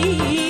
一